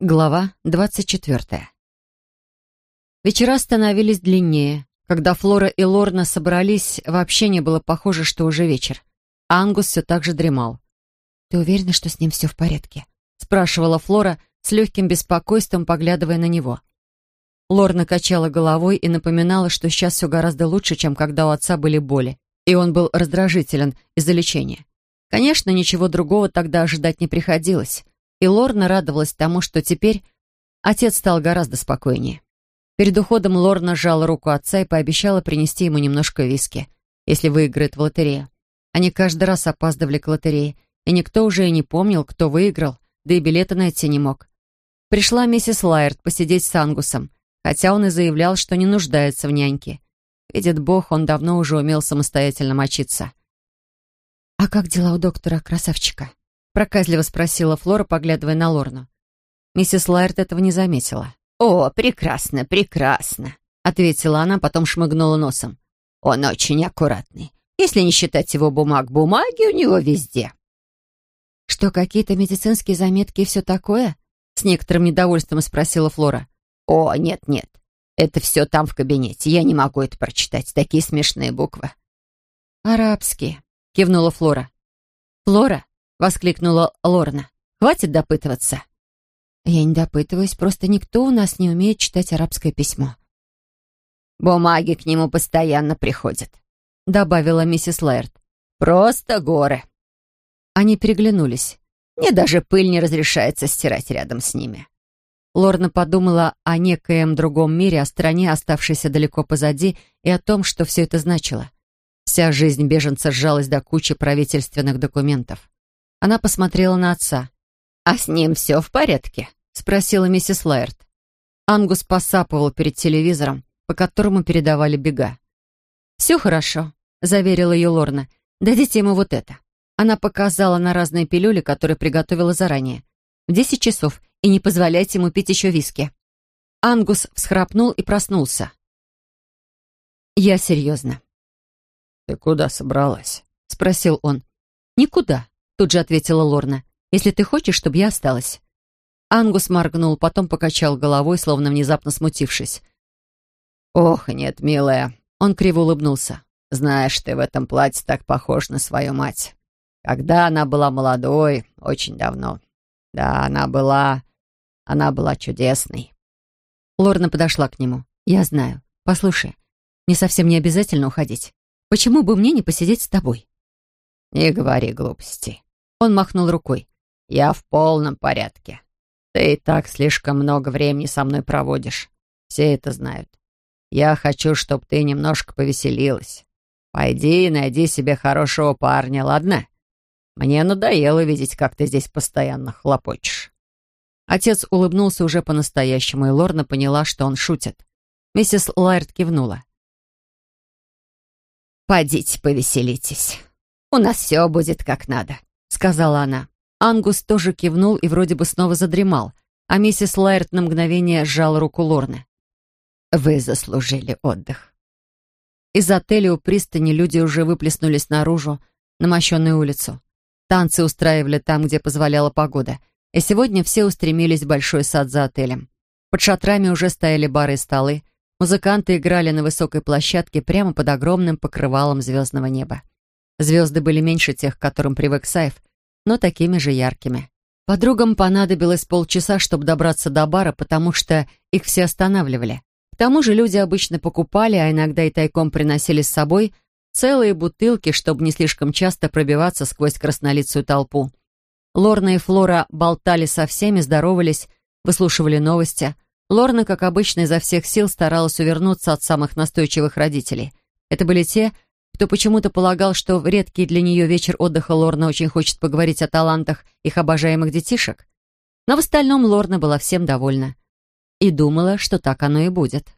Глава двадцать четвертая. Вечера становились длиннее. Когда Флора и Лорна собрались, вообще не было похоже, что уже вечер. Ангус все так же дремал. «Ты уверена, что с ним все в порядке?» — спрашивала Флора с легким беспокойством, поглядывая на него. Лорна качала головой и напоминала, что сейчас все гораздо лучше, чем когда у отца были боли, и он был раздражителен из-за лечения. Конечно, ничего другого тогда ожидать не приходилось и Лорна радовалась тому, что теперь отец стал гораздо спокойнее. Перед уходом Лорна сжала руку отца и пообещала принести ему немножко виски, если выиграет в лотерею. Они каждый раз опаздывали к лотерее, и никто уже и не помнил, кто выиграл, да и билета найти не мог. Пришла миссис Лайерт посидеть с Ангусом, хотя он и заявлял, что не нуждается в няньке. Видит Бог, он давно уже умел самостоятельно мочиться. «А как дела у доктора, красавчика?» Проказливо спросила Флора, поглядывая на Лорну. Миссис Лайерт этого не заметила. «О, прекрасно, прекрасно», — ответила она, потом шмыгнула носом. «Он очень аккуратный. Если не считать его бумаг, бумаги у него везде». «Что, какие-то медицинские заметки и все такое?» — с некоторым недовольством спросила Флора. «О, нет-нет, это все там в кабинете. Я не могу это прочитать. Такие смешные буквы». «Арабские», — кивнула Флора. «Флора, — воскликнула Лорна. «Хватит допытываться». «Я не допытываюсь, просто никто у нас не умеет читать арабское письмо». «Бумаги к нему постоянно приходят», — добавила миссис Лэрд. «Просто горы». Они переглянулись. Мне даже пыль не разрешается стирать рядом с ними. Лорна подумала о некоем другом мире, о стране, оставшейся далеко позади, и о том, что все это значило. Вся жизнь беженца сжалась до кучи правительственных документов. Она посмотрела на отца. «А с ним все в порядке?» — спросила миссис Лайерт. Ангус посапывал перед телевизором, по которому передавали бега. «Все хорошо», — заверила ее Лорна. «Дадите ему вот это». Она показала на разные пилюли, которые приготовила заранее. «В десять часов, и не позволяйте ему пить еще виски». Ангус всхрапнул и проснулся. «Я серьезно». «Ты куда собралась?» — спросил он. «Никуда. Тут же ответила Лорна. «Если ты хочешь, чтобы я осталась». Ангус моргнул, потом покачал головой, словно внезапно смутившись. «Ох, нет, милая». Он криво улыбнулся. «Знаешь, ты в этом платье так похож на свою мать. Когда она была молодой, очень давно. Да, она была... Она была чудесной». Лорна подошла к нему. «Я знаю. Послушай, мне совсем не обязательно уходить. Почему бы мне не посидеть с тобой?» «Не говори глупостей. Он махнул рукой. «Я в полном порядке. Ты и так слишком много времени со мной проводишь. Все это знают. Я хочу, чтобы ты немножко повеселилась. Пойди и найди себе хорошего парня, ладно? Мне надоело видеть, как ты здесь постоянно хлопочешь». Отец улыбнулся уже по-настоящему, и Лорна поняла, что он шутит. Миссис Лайерт кивнула. «Пойдите повеселитесь. У нас все будет как надо сказала она. Ангус тоже кивнул и вроде бы снова задремал, а миссис Лайерт на мгновение сжала руку Лорны. «Вы заслужили отдых». Из отеля у пристани люди уже выплеснулись наружу, на мощенную улицу. Танцы устраивали там, где позволяла погода, и сегодня все устремились в большой сад за отелем. Под шатрами уже стояли бары и столы, музыканты играли на высокой площадке прямо под огромным покрывалом звездного неба. Звезды были меньше тех, к которым привык Саев, но такими же яркими. Подругам понадобилось полчаса, чтобы добраться до бара, потому что их все останавливали. К тому же люди обычно покупали, а иногда и тайком приносили с собой целые бутылки, чтобы не слишком часто пробиваться сквозь краснолицую толпу. Лорна и Флора болтали со всеми, здоровались, выслушивали новости. Лорна, как обычно, изо всех сил старалась увернуться от самых настойчивых родителей. Это были те, кто почему-то полагал, что в редкий для нее вечер отдыха Лорна очень хочет поговорить о талантах их обожаемых детишек. Но в остальном Лорна была всем довольна. И думала, что так оно и будет.